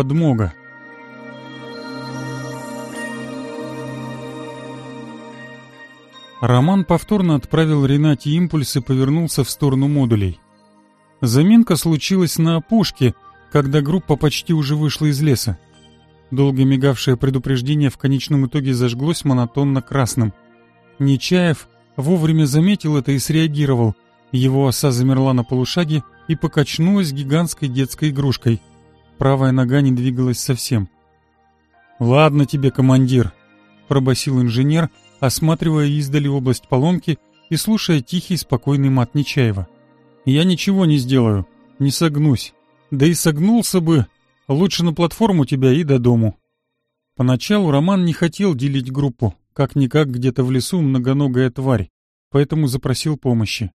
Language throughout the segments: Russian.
подмога. Роман повторно отправил Ренате импульс и повернулся в сторону модулей. Заминка случилась на опушке, когда группа почти уже вышла из леса. Долго мигавшее предупреждение в конечном итоге зажглось монотонно красным. Нечаев вовремя заметил это и среагировал. Его оса замерла на полушаге и покачнулась гигантской детской игрушкой — правая нога не двигалась совсем. «Ладно тебе, командир», — пробасил инженер, осматривая издали область поломки и слушая тихий спокойный мат Нечаева. «Я ничего не сделаю, не согнусь. Да и согнулся бы, лучше на платформу тебя и до дому». Поначалу Роман не хотел делить группу, как-никак где-то в лесу многоногая тварь, поэтому запросил помощи.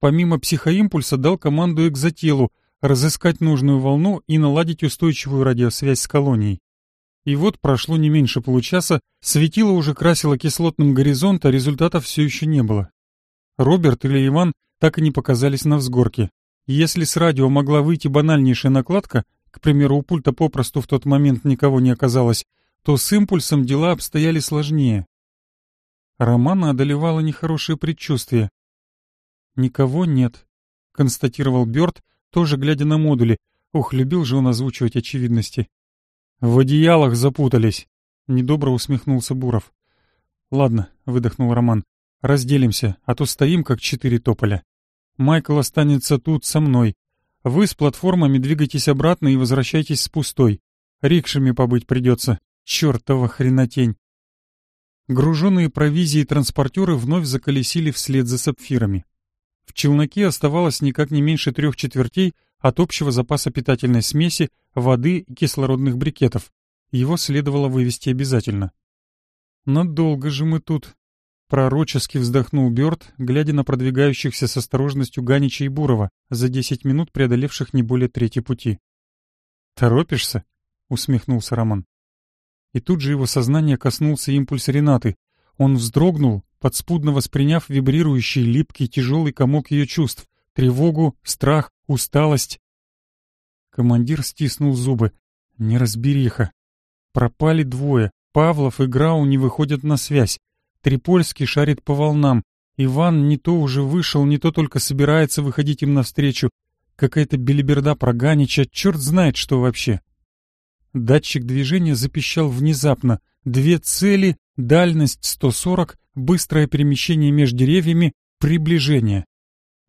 Помимо психоимпульса дал команду экзотелу, разыскать нужную волну и наладить устойчивую радиосвязь с колонией. И вот прошло не меньше получаса, светило уже красило кислотным горизонт, а результата все еще не было. Роберт или Иван так и не показались на взгорке. Если с радио могла выйти банальнейшая накладка, к примеру, у пульта попросту в тот момент никого не оказалось, то с импульсом дела обстояли сложнее. Романа одолевало нехорошее предчувствие. «Никого нет», — констатировал Бёрд, тоже глядя на модули. Ох, любил же он озвучивать очевидности. «В одеялах запутались», — недобро усмехнулся Буров. «Ладно», — выдохнул Роман, — «разделимся, а то стоим, как четыре тополя. Майкл останется тут со мной. Вы с платформами двигайтесь обратно и возвращайтесь с пустой. Рикшами побыть придется. Чёртова хренотень!» Груженные провизией транспортеры вновь заколесили вслед за сапфирами. В челноке оставалось никак не меньше трех четвертей от общего запаса питательной смеси, воды и кислородных брикетов. Его следовало вывести обязательно. «Надолго же мы тут», — пророчески вздохнул Бёрд, глядя на продвигающихся с осторожностью Ганича и Бурова, за десять минут преодолевших не более трети пути. «Торопишься?» — усмехнулся Роман. И тут же его сознание коснулся импульс Ренаты — он вздрогнул, подспудно восприняв вибрирующий, липкий, тяжелый комок ее чувств, тревогу, страх, усталость. Командир стиснул зубы. Неразбериха. Пропали двое. Павлов и Грау не выходят на связь. Трипольский шарит по волнам. Иван не то уже вышел, не то только собирается выходить им навстречу. Какая-то белиберда про Ганича, черт знает что вообще. Датчик движения запищал внезапно. Две цели дальность 140, быстрое перемещение между деревьями, приближение.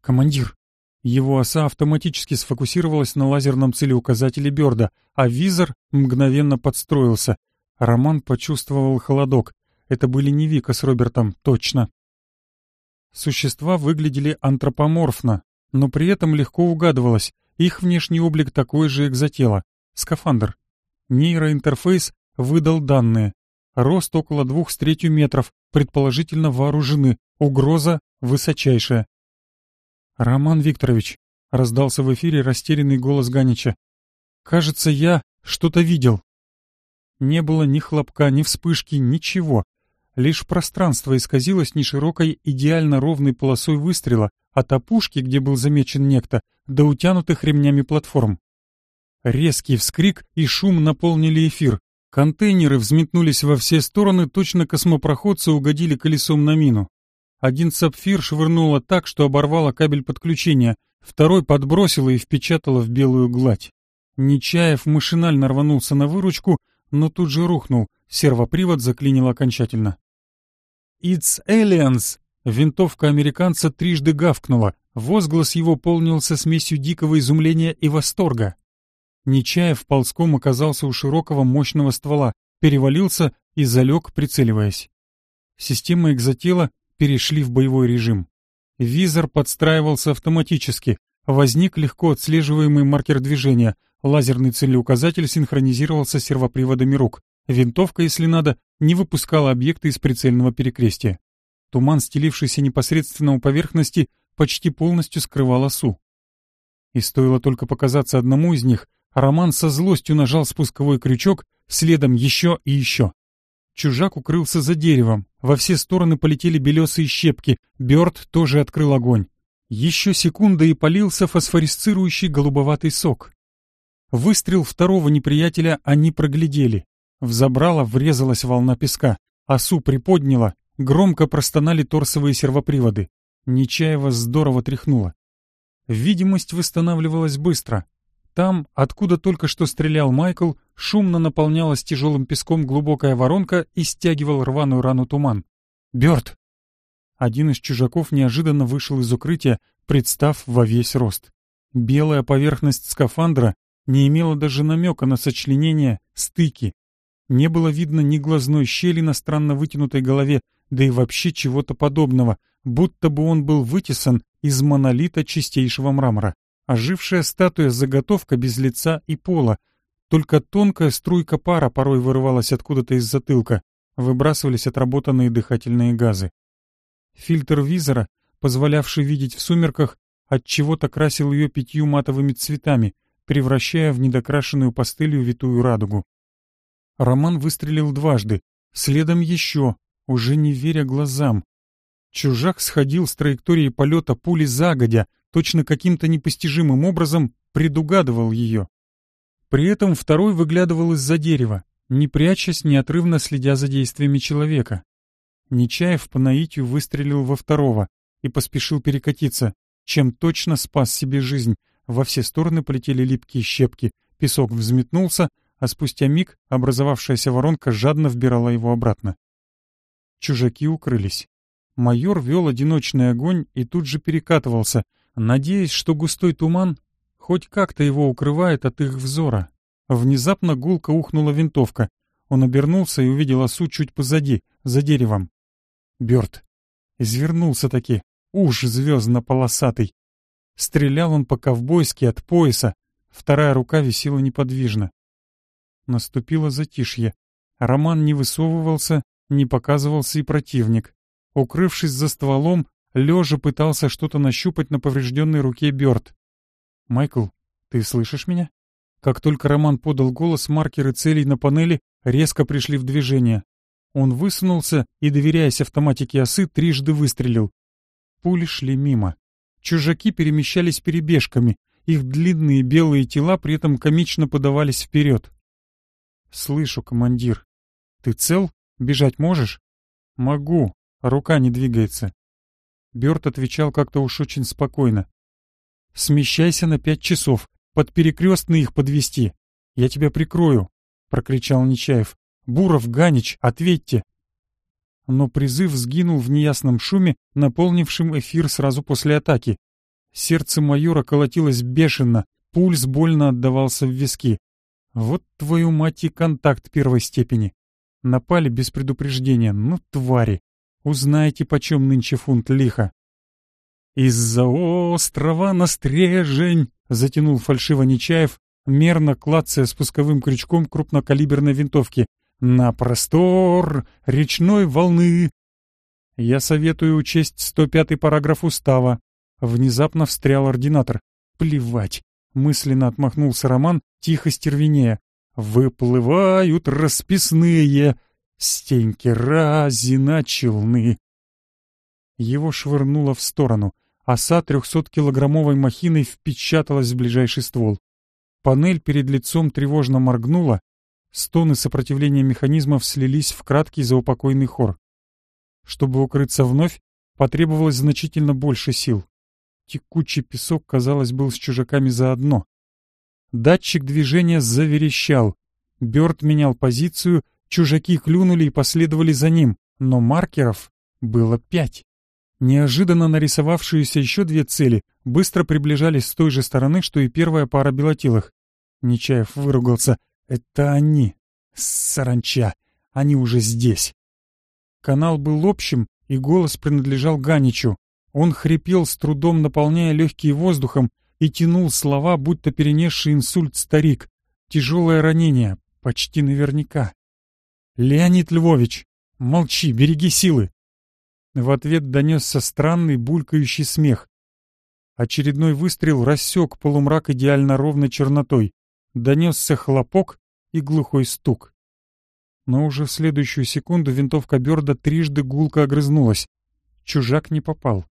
Командир. Его оса автоматически сфокусировалась на лазерном целеуказателе Бёрда, а визор мгновенно подстроился. Роман почувствовал холодок. Это были не Вика с Робертом, точно. Существа выглядели антропоморфно, но при этом легко угадывалось. Их внешний облик такой же экзотела. Скафандр. Нейроинтерфейс выдал данные рост около двух с третью метров, предположительно вооружены, угроза высочайшая. «Роман Викторович», — раздался в эфире растерянный голос Ганича, — «кажется, я что-то видел». Не было ни хлопка, ни вспышки, ничего. Лишь пространство исказилось неширокой, идеально ровной полосой выстрела от опушки, где был замечен некто, до утянутых ремнями платформ. Резкий вскрик и шум наполнили эфир, Контейнеры взметнулись во все стороны, точно космопроходцы угодили колесом на мину. Один сапфир швырнуло так, что оборвало кабель подключения, второй подбросило и впечатало в белую гладь. Нечаев машинально рванулся на выручку, но тут же рухнул, сервопривод заклинил окончательно. «It's aliens!» Винтовка американца трижды гавкнула, возглас его полнился смесью дикого изумления и восторга. Нечаев ползком оказался у широкого мощного ствола, перевалился и залег, прицеливаясь. Системы экзотела перешли в боевой режим. Визор подстраивался автоматически. Возник легко отслеживаемый маркер движения. Лазерный целеуказатель синхронизировался с сервоприводами рук. Винтовка, если надо, не выпускала объекты из прицельного перекрестия. Туман, стелившийся непосредственно у поверхности, почти полностью скрывал осу. И стоило только показаться одному из них, Роман со злостью нажал спусковой крючок, следом еще и еще. Чужак укрылся за деревом. Во все стороны полетели белесые щепки. Бёрд тоже открыл огонь. Еще секунда и полился фосфорисцирующий голубоватый сок. Выстрел второго неприятеля они проглядели. В забрало врезалась волна песка. А Осу приподняла. Громко простонали торсовые сервоприводы. Нечаева здорово тряхнула. Видимость восстанавливалась быстро. Там, откуда только что стрелял Майкл, шумно наполнялась тяжелым песком глубокая воронка и стягивал рваную рану туман. «Бёрд!» Один из чужаков неожиданно вышел из укрытия, представ во весь рост. Белая поверхность скафандра не имела даже намека на сочленение, стыки. Не было видно ни глазной щели на странно вытянутой голове, да и вообще чего-то подобного, будто бы он был вытесан из монолита чистейшего мрамора ожившая статуя-заготовка без лица и пола. Только тонкая струйка пара порой вырывалась откуда-то из затылка, выбрасывались отработанные дыхательные газы. Фильтр визора, позволявший видеть в сумерках, от чего то красил ее пятью матовыми цветами, превращая в недокрашенную пастелью витую радугу. Роман выстрелил дважды, следом еще, уже не веря глазам. Чужак сходил с траектории полета пули загодя, точно каким-то непостижимым образом предугадывал ее. При этом второй выглядывал из-за дерева, не прячась, неотрывно следя за действиями человека. Нечаев по наитию выстрелил во второго и поспешил перекатиться, чем точно спас себе жизнь. Во все стороны полетели липкие щепки, песок взметнулся, а спустя миг образовавшаяся воронка жадно вбирала его обратно. Чужаки укрылись. Майор вел одиночный огонь и тут же перекатывался, надеясь, что густой туман хоть как-то его укрывает от их взора. Внезапно гулко ухнула винтовка. Он обернулся и увидел осу чуть позади, за деревом. Бёрд. Извернулся таки. Уж звездно-полосатый. Стрелял он по-ковбойски от пояса. Вторая рука висела неподвижно. Наступило затишье. Роман не высовывался, не показывался и противник. Укрывшись за стволом, Лежа пытался что-то нащупать на поврежденной руке Бёрд. «Майкл, ты слышишь меня?» Как только Роман подал голос, маркеры целей на панели резко пришли в движение. Он высунулся и, доверяясь автоматике осы, трижды выстрелил. Пули шли мимо. Чужаки перемещались перебежками. Их длинные белые тела при этом комично подавались вперед. «Слышу, командир. Ты цел? Бежать можешь?» «Могу. Рука не двигается. Берт отвечал как-то уж очень спокойно. «Смещайся на пять часов, под перекрестный их подвести. Я тебя прикрою», — прокричал Нечаев. «Буров, Ганич, ответьте!» Но призыв сгинул в неясном шуме, наполнившем эфир сразу после атаки. Сердце майора колотилось бешено, пульс больно отдавался в виски. Вот твою мать и контакт первой степени. Напали без предупреждения, ну твари. Узнайте, почем нынче фунт лиха». «Из-за острова на стрежень!» — затянул фальшиво Нечаев, мерно клацая спусковым крючком крупнокалиберной винтовки. «На простор речной волны!» «Я советую учесть 105-й параграф устава». Внезапно встрял ординатор. «Плевать!» — мысленно отмахнулся Роман, тихо стервенея. «Выплывают расписные! Стеньки разина челны. Его швырнуло в сторону. Оса трехсоткилограммовой махиной впечаталась в ближайший ствол. Панель перед лицом тревожно моргнула. Стоны сопротивления механизмов слились в краткий заупокойный хор. Чтобы укрыться вновь, потребовалось значительно больше сил. Текучий песок, казалось, был с чужаками заодно. Датчик движения заверещал. Бёрд менял позицию — Чужаки клюнули и последовали за ним, но маркеров было пять. Неожиданно нарисовавшиеся еще две цели быстро приближались с той же стороны, что и первая пара белотилых. Нечаев выругался. «Это они! Саранча! Они уже здесь!» Канал был общим, и голос принадлежал Ганичу. Он хрипел, с трудом наполняя легкие воздухом, и тянул слова, будто перенесший инсульт старик. Тяжелое ранение, почти наверняка. «Леонид Львович, молчи, береги силы!» В ответ донесся странный булькающий смех. Очередной выстрел рассек полумрак идеально ровной чернотой. Донесся хлопок и глухой стук. Но уже в следующую секунду винтовка Бёрда трижды гулко огрызнулась. Чужак не попал.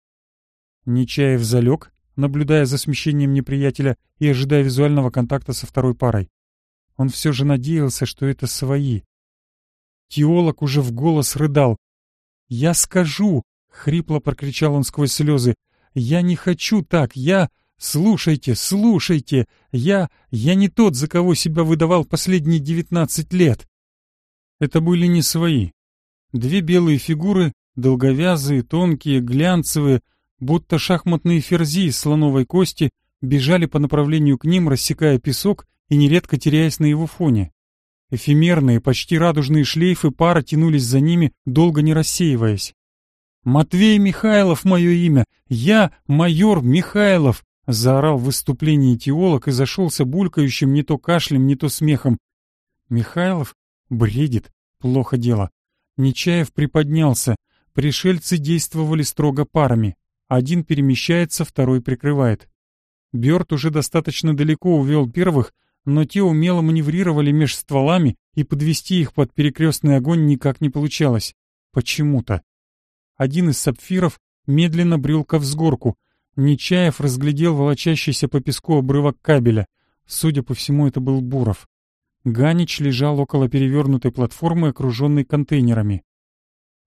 Нечаев залег, наблюдая за смещением неприятеля и ожидая визуального контакта со второй парой. Он все же надеялся, что это свои. Теолог уже в голос рыдал. «Я скажу!» — хрипло прокричал он сквозь слезы. «Я не хочу так! Я... Слушайте, слушайте! Я... Я не тот, за кого себя выдавал последние девятнадцать лет!» Это были не свои. Две белые фигуры, долговязые, тонкие, глянцевые, будто шахматные ферзи из слоновой кости, бежали по направлению к ним, рассекая песок и нередко теряясь на его фоне. Эфемерные, почти радужные шлейфы пара тянулись за ними, долго не рассеиваясь. «Матвей Михайлов — мое имя! Я — майор Михайлов!» — заорал в выступлении теолог и зашелся булькающим не то кашлем, не то смехом. «Михайлов? Бредит. Плохо дело». Нечаев приподнялся. Пришельцы действовали строго парами. Один перемещается, второй прикрывает. Бёрд уже достаточно далеко увел первых, но те умело маневрировали меж стволами, и подвести их под перекрестный огонь никак не получалось. Почему-то. Один из сапфиров медленно брел ко взгорку. Нечаев разглядел волочащийся по песку обрывок кабеля. Судя по всему, это был Буров. Ганич лежал около перевернутой платформы, окруженной контейнерами.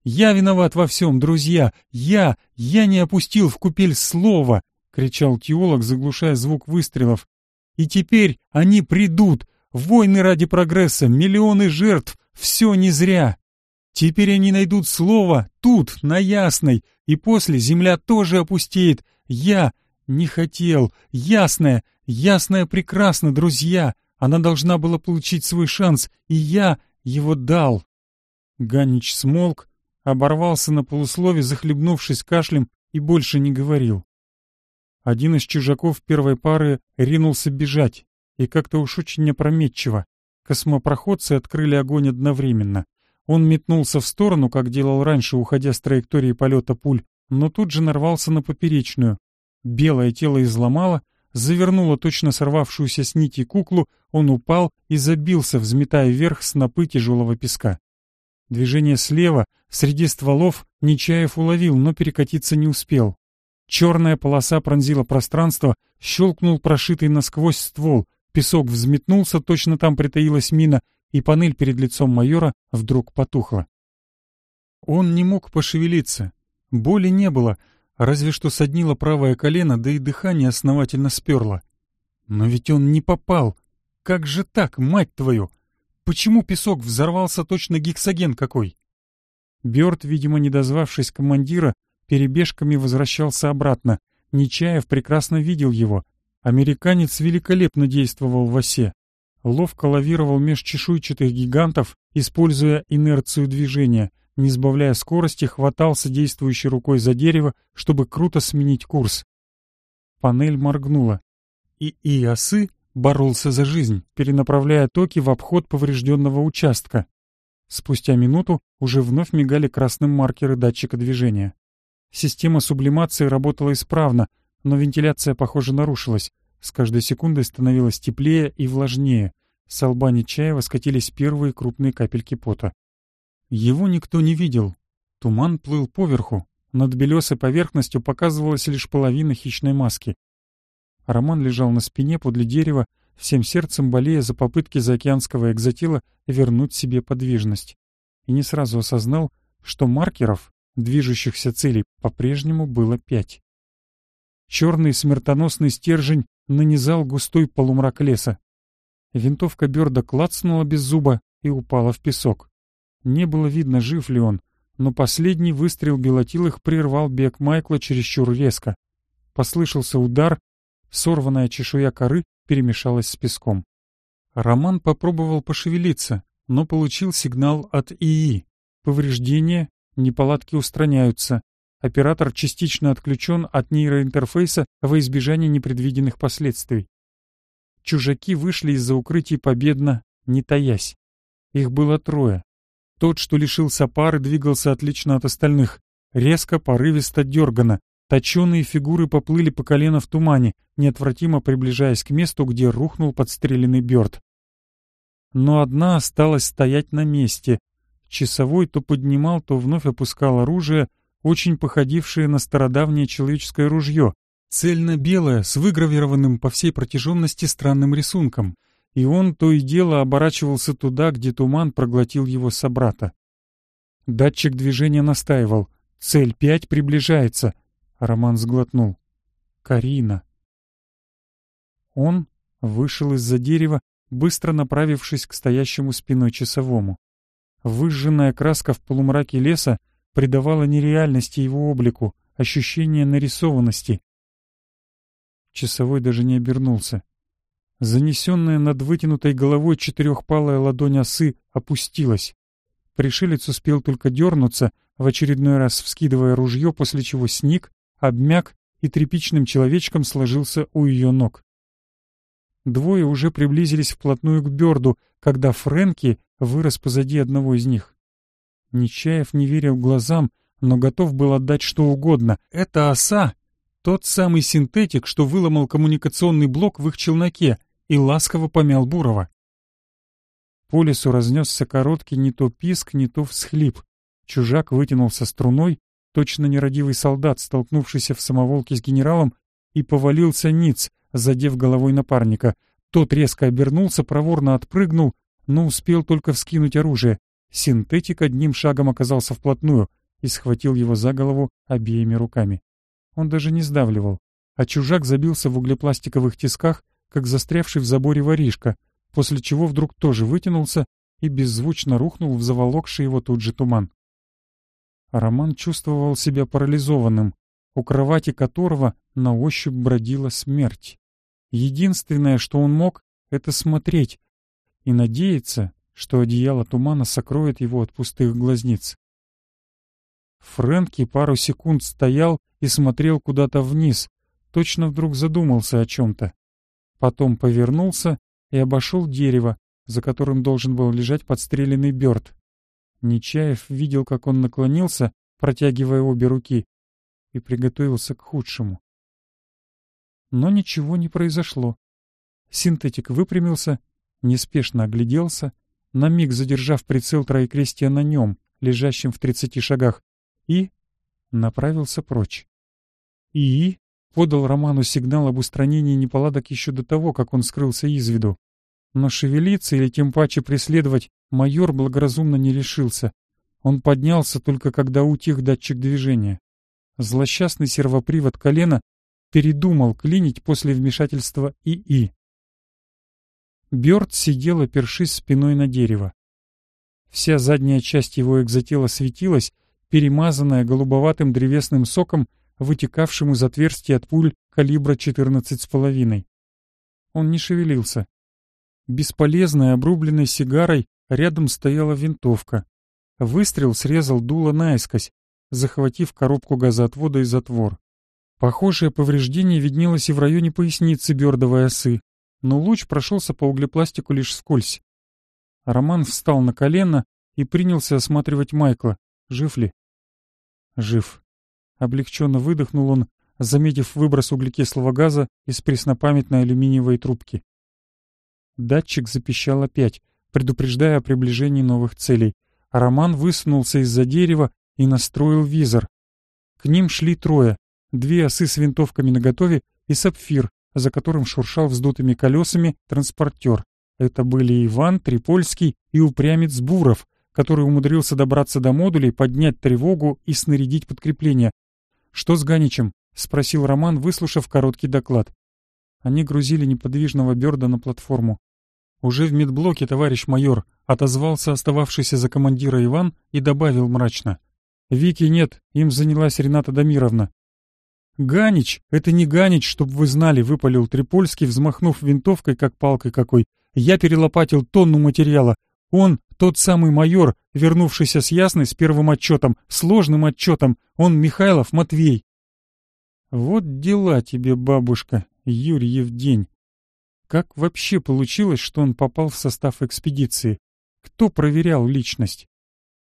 «Я виноват во всем, друзья! Я! Я не опустил в купель слова!» — кричал теолог, заглушая звук выстрелов, и теперь они придут. Войны ради прогресса, миллионы жертв, все не зря. Теперь они найдут слово тут, на Ясной, и после земля тоже опустеет. Я не хотел. Ясная, Ясная прекрасно, друзья. Она должна была получить свой шанс, и я его дал. Ганич смолк, оборвался на полуслове, захлебнувшись кашлем, и больше не говорил. Один из чужаков первой пары ринулся бежать, и как-то уж очень непрометчиво. Космопроходцы открыли огонь одновременно. Он метнулся в сторону, как делал раньше, уходя с траектории полета пуль, но тут же нарвался на поперечную. Белое тело изломало, завернуло точно сорвавшуюся с нити куклу, он упал и забился, взметая вверх снопы тяжелого песка. Движение слева, среди стволов, Нечаев уловил, но перекатиться не успел. Черная полоса пронзила пространство, щелкнул прошитый насквозь ствол, песок взметнулся, точно там притаилась мина, и панель перед лицом майора вдруг потухла. Он не мог пошевелиться. Боли не было, разве что соднило правое колено, да и дыхание основательно сперло. Но ведь он не попал. Как же так, мать твою? Почему песок взорвался точно гексоген какой? Бёрд, видимо, не дозвавшись командира, перебежками возвращался обратно. Нечаев прекрасно видел его. Американец великолепно действовал в осе. Ловко лавировал меж чешуйчатых гигантов, используя инерцию движения. Не сбавляя скорости, хватался действующей рукой за дерево, чтобы круто сменить курс. Панель моргнула. И и осы боролся за жизнь, перенаправляя токи в обход поврежденного участка. Спустя минуту уже вновь мигали красным маркеры датчика движения. Система сублимации работала исправно, но вентиляция, похоже, нарушилась. С каждой секундой становилось теплее и влажнее. С лба Нечаева скатились первые крупные капельки пота. Его никто не видел. Туман плыл поверху. Над белесой поверхностью показывалась лишь половина хищной маски. Роман лежал на спине подле дерева, всем сердцем болея за попытки заокеанского экзотила вернуть себе подвижность. И не сразу осознал, что маркеров Движущихся целей по-прежнему было пять. Черный смертоносный стержень нанизал густой полумрак леса. Винтовка Берда клацнула без зуба и упала в песок. Не было видно, жив ли он, но последний выстрел белотилых прервал бег Майкла чересчур резко. Послышался удар, сорванная чешуя коры перемешалась с песком. Роман попробовал пошевелиться, но получил сигнал от ИИ. Повреждение Неполадки устраняются. Оператор частично отключен от нейроинтерфейса во избежание непредвиденных последствий. Чужаки вышли из-за укрытий победно, не таясь. Их было трое. Тот, что лишился пары, двигался отлично от остальных. Резко, порывисто, дергано. Точеные фигуры поплыли по колено в тумане, неотвратимо приближаясь к месту, где рухнул подстреленный Бёрд. Но одна осталась стоять на месте, Часовой то поднимал, то вновь опускал оружие, очень походившее на стародавнее человеческое ружье, цельно-белое, с выгравированным по всей протяженности странным рисунком, и он то и дело оборачивался туда, где туман проглотил его собрата. Датчик движения настаивал. «Цель пять приближается», Роман сглотнул. «Карина». Он вышел из-за дерева, быстро направившись к стоящему спиной часовому. Выжженная краска в полумраке леса придавала нереальности его облику, ощущение нарисованности. Часовой даже не обернулся. Занесенная над вытянутой головой четырехпалая ладонь осы опустилась. Пришелец успел только дернуться, в очередной раз вскидывая ружье, после чего сник, обмяк и тряпичным человечком сложился у ее ног. Двое уже приблизились вплотную к Бёрду, когда Фрэнки вырос позади одного из них. Нечаев не верил глазам, но готов был отдать что угодно. Это оса, тот самый синтетик, что выломал коммуникационный блок в их челноке и ласково помял Бурова. По лесу разнесся короткий не то писк, не то всхлип. Чужак вытянулся струной, точно нерадивый солдат, столкнувшийся в самоволке с генералом, и повалился ниц, задев головой напарника. Тот резко обернулся, проворно отпрыгнул, но успел только вскинуть оружие. Синтетик одним шагом оказался вплотную и схватил его за голову обеими руками. Он даже не сдавливал, а чужак забился в углепластиковых тисках, как застрявший в заборе воришка, после чего вдруг тоже вытянулся и беззвучно рухнул в заволокший его тут же туман. Роман чувствовал себя парализованным, у кровати которого на ощупь бродила смерть. Единственное, что он мог, это смотреть, и надеется, что одеяло тумана сокроет его от пустых глазниц. Фрэнки пару секунд стоял и смотрел куда-то вниз, точно вдруг задумался о чем-то. Потом повернулся и обошел дерево, за которым должен был лежать подстреленный Бёрд. Нечаев видел, как он наклонился, протягивая обе руки, и приготовился к худшему. Но ничего не произошло. Синтетик выпрямился неспешно огляделся, на миг задержав прицел троекрестия на нем, лежащем в тридцати шагах, и направился прочь. ИИ подал Роману сигнал об устранении неполадок еще до того, как он скрылся из виду. Но шевелиться или тем паче преследовать майор благоразумно не решился. Он поднялся только когда утих датчик движения. Злосчастный сервопривод колена передумал клинить после вмешательства ИИ. Бёрд сидел, опершись спиной на дерево. Вся задняя часть его экзотела светилась, перемазанная голубоватым древесным соком, вытекавшим из отверстия от пуль калибра 14,5. Он не шевелился. Бесполезной обрубленной сигарой рядом стояла винтовка. Выстрел срезал дуло наискось, захватив коробку газоотвода и затвор. Похожее повреждение виднелось и в районе поясницы бёрдовой осы, но луч прошелся по углепластику лишь скользь. Роман встал на колено и принялся осматривать Майкла, жив ли. Жив. Облегченно выдохнул он, заметив выброс углекислого газа из преснопамятной алюминиевой трубки. Датчик запищал опять, предупреждая о приближении новых целей. Роман высунулся из-за дерева и настроил визор. К ним шли трое, две осы с винтовками наготове и сапфир за которым шуршал вздутыми колесами транспортер. Это были Иван, Трипольский и упрямец Буров, который умудрился добраться до модулей, поднять тревогу и снарядить подкрепление. «Что с Ганичем?» — спросил Роман, выслушав короткий доклад. Они грузили неподвижного Бёрда на платформу. «Уже в медблоке, товарищ майор», — отозвался остававшийся за командира Иван и добавил мрачно. «Вики нет, им занялась Рената Дамировна. «Ганич! Это не Ганич, чтоб вы знали!» — выпалил Трипольский, взмахнув винтовкой, как палкой какой. «Я перелопатил тонну материала. Он, тот самый майор, вернувшийся с Ясной с первым отчетом, сложным отчетом. Он Михайлов Матвей». «Вот дела тебе, бабушка, Юрьев день. Как вообще получилось, что он попал в состав экспедиции? Кто проверял личность?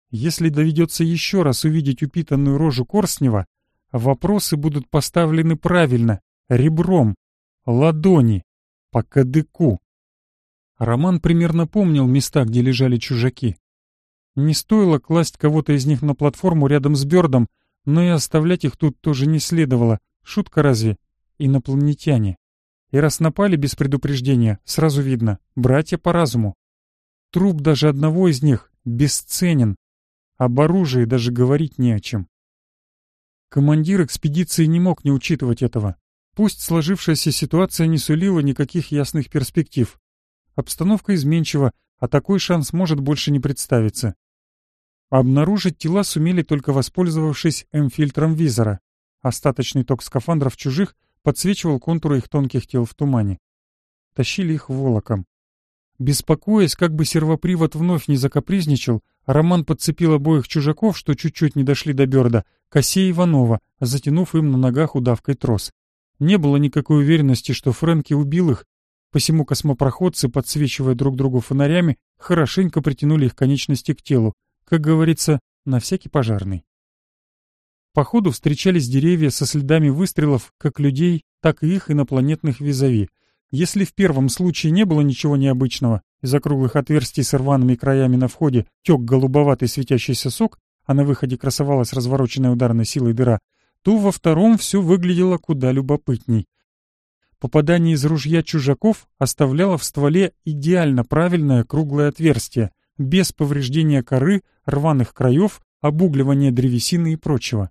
Если доведется еще раз увидеть упитанную рожу Корснева, вопросы будут поставлены правильно, ребром, ладони, по кадыку. Роман примерно помнил места, где лежали чужаки. Не стоило класть кого-то из них на платформу рядом с Бёрдом, но и оставлять их тут тоже не следовало. Шутка разве? Инопланетяне. И раз напали без предупреждения, сразу видно, братья по разуму. Труп даже одного из них бесценен. Об оружии даже говорить не о чем. Командир экспедиции не мог не учитывать этого. Пусть сложившаяся ситуация не сулила никаких ясных перспектив. Обстановка изменчива, а такой шанс может больше не представиться. Обнаружить тела сумели только воспользовавшись М-фильтром визора. Остаточный ток скафандров чужих подсвечивал контуры их тонких тел в тумане. Тащили их волоком. Беспокоясь, как бы сервопривод вновь не закапризничал, Роман подцепил обоих чужаков, что чуть-чуть не дошли до Берда, Косей Иванова, затянув им на ногах удавкой трос. Не было никакой уверенности, что Фрэнки убил их, посему космопроходцы, подсвечивая друг другу фонарями, хорошенько притянули их конечности к телу, как говорится, на всякий пожарный. По ходу встречались деревья со следами выстрелов как людей, так и их инопланетных визави. Если в первом случае не было ничего необычного, из округлых отверстий с рваными краями на входе тек голубоватый светящийся сок, а на выходе красовалась развороченная ударной силой дыра, то во втором все выглядело куда любопытней. Попадание из ружья чужаков оставляло в стволе идеально правильное круглое отверстие, без повреждения коры, рваных краев, обугливания древесины и прочего.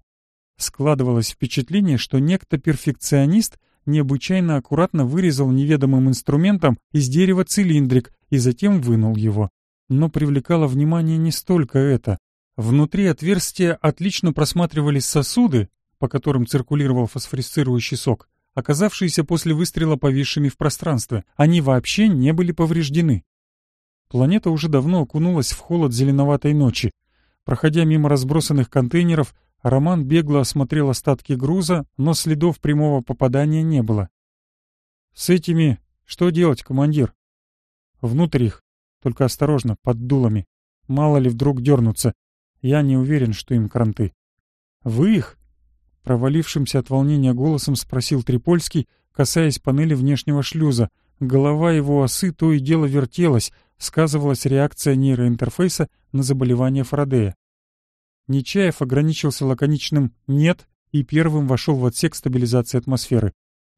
Складывалось впечатление, что некто перфекционист необычайно аккуратно вырезал неведомым инструментом из дерева цилиндрик и затем вынул его. Но привлекало внимание не столько это. Внутри отверстия отлично просматривались сосуды, по которым циркулировал фосфорисцирующий сок, оказавшиеся после выстрела повисшими в пространстве. Они вообще не были повреждены. Планета уже давно окунулась в холод зеленоватой ночи. Проходя мимо разбросанных контейнеров, Роман бегло осмотрел остатки груза, но следов прямого попадания не было. «С этими что делать, командир?» «Внутрь их. Только осторожно, под дулами. Мало ли вдруг дернутся. Я не уверен, что им кранты». «Вы их?» Провалившимся от волнения голосом спросил Трипольский, касаясь панели внешнего шлюза. Голова его осы то и дело вертелась, сказывалась реакция нейроинтерфейса на заболевание Фарадея. Нечаев ограничился лаконичным «нет» и первым вошел в отсек стабилизации атмосферы.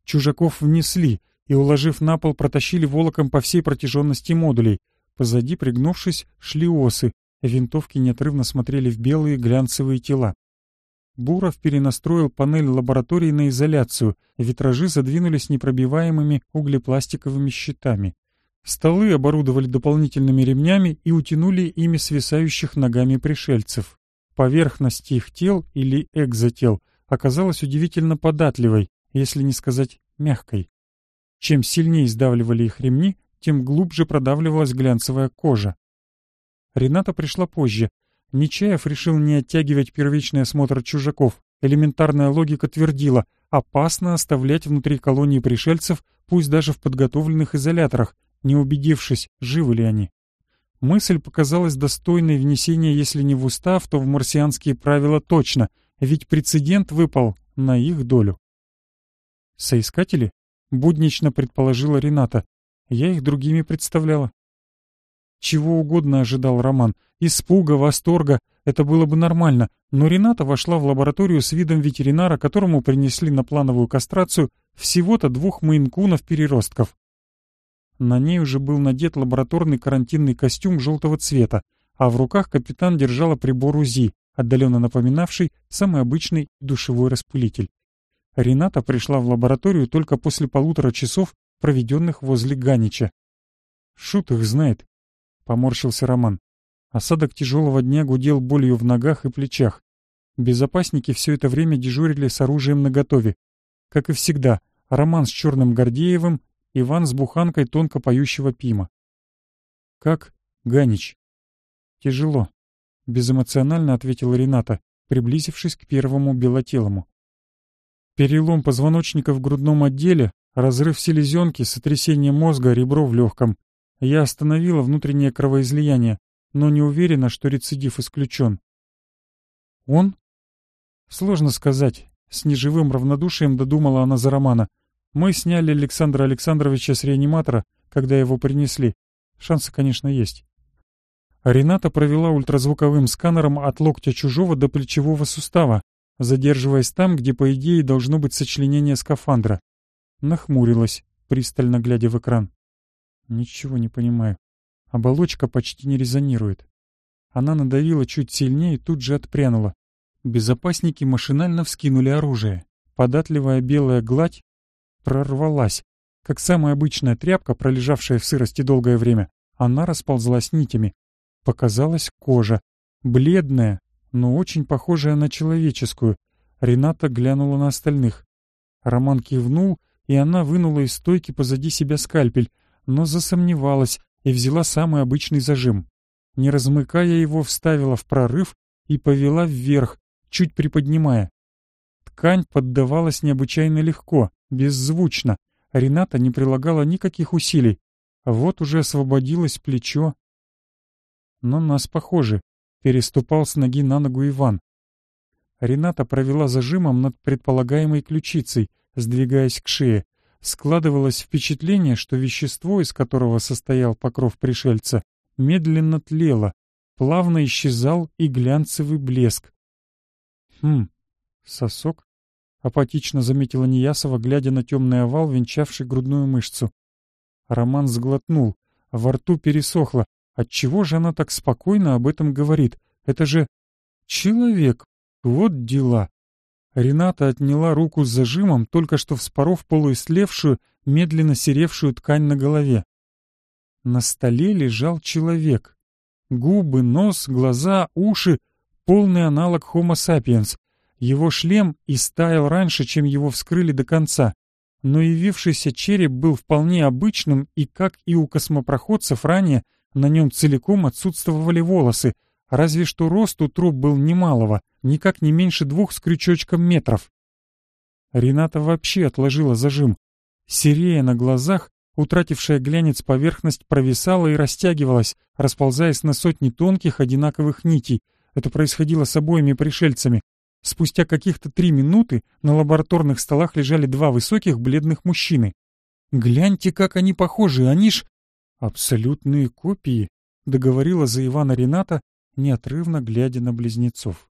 Чужаков внесли и, уложив на пол, протащили волоком по всей протяженности модулей. Позади, пригнувшись, шли осы. Винтовки неотрывно смотрели в белые глянцевые тела. Буров перенастроил панель лаборатории на изоляцию, витражи задвинулись непробиваемыми углепластиковыми щитами. Столы оборудовали дополнительными ремнями и утянули ими свисающих ногами пришельцев. Поверхность их тел или экзотел оказалась удивительно податливой, если не сказать мягкой. Чем сильнее сдавливали их ремни, тем глубже продавливалась глянцевая кожа. Рената пришла позже. Нечаев решил не оттягивать первичный осмотр чужаков. Элементарная логика твердила, опасно оставлять внутри колонии пришельцев, пусть даже в подготовленных изоляторах, не убедившись, живы ли они. Мысль показалась достойной внесения, если не в устав, то в марсианские правила точно, ведь прецедент выпал на их долю. «Соискатели?» — буднично предположила Рената. Я их другими представляла. Чего угодно ожидал Роман. Испуга, восторга. Это было бы нормально. Но Рената вошла в лабораторию с видом ветеринара, которому принесли на плановую кастрацию всего-то двух мейнкунов-переростков. На ней уже был надет лабораторный карантинный костюм желтого цвета, а в руках капитан держала прибор УЗИ, отдаленно напоминавший самый обычный душевой распылитель. Рената пришла в лабораторию только после полутора часов, проведенных возле Ганича. «Шут их знает», — поморщился Роман. Осадок тяжелого дня гудел болью в ногах и плечах. Безопасники все это время дежурили с оружием наготове. Как и всегда, Роман с Черным Гордеевым Иван с буханкой тонко поющего пима. «Как, Ганич?» «Тяжело», — безэмоционально ответила Рената, приблизившись к первому белотелому. «Перелом позвоночника в грудном отделе, разрыв селезенки, сотрясение мозга, ребро в легком. Я остановила внутреннее кровоизлияние, но не уверена, что рецидив исключен». «Он?» «Сложно сказать», — с неживым равнодушием додумала она за романа — мы сняли Александра Александровича с реаниматора, когда его принесли. Шансы, конечно, есть. Рената провела ультразвуковым сканером от локтя чужого до плечевого сустава, задерживаясь там, где, по идее, должно быть сочленение скафандра. Нахмурилась, пристально глядя в экран. Ничего не понимаю. Оболочка почти не резонирует. Она надавила чуть сильнее и тут же отпрянула. Безопасники машинально вскинули оружие. Податливая белая гладь прорвалась. Как самая обычная тряпка, пролежавшая в сырости долгое время, она расползлась нитями. Показалась кожа. Бледная, но очень похожая на человеческую. Рената глянула на остальных. Роман кивнул, и она вынула из стойки позади себя скальпель, но засомневалась и взяла самый обычный зажим. Не размыкая его, вставила в прорыв и повела вверх, чуть приподнимая. Ткань поддавалась необычайно легко, Беззвучно. Рената не прилагала никаких усилий. Вот уже освободилось плечо. Но нас похоже. Переступал с ноги на ногу Иван. Рената провела зажимом над предполагаемой ключицей, сдвигаясь к шее. Складывалось впечатление, что вещество, из которого состоял покров пришельца, медленно тлело, плавно исчезал и глянцевый блеск. Хм, сосок апатично заметила Неясова, глядя на темный овал, венчавший грудную мышцу. Роман сглотнул, а во рту пересохло. Отчего же она так спокойно об этом говорит? Это же человек. Вот дела. Рената отняла руку с зажимом, только что вспоров полуислевшую, медленно серевшую ткань на голове. На столе лежал человек. Губы, нос, глаза, уши — полный аналог Homo sapiens. Его шлем и стаял раньше, чем его вскрыли до конца, но явившийся череп был вполне обычным, и, как и у космопроходцев ранее, на нем целиком отсутствовали волосы, разве что рост у труп был немалого, никак не меньше двух с крючочком метров. Рената вообще отложила зажим. Серея на глазах, утратившая глянец поверхность, провисала и растягивалась, расползаясь на сотни тонких одинаковых нитей. Это происходило с обоими пришельцами, Спустя каких-то три минуты на лабораторных столах лежали два высоких бледных мужчины. «Гляньте, как они похожи, они ж...» «Абсолютные копии», — договорила за Ивана Рената, неотрывно глядя на близнецов.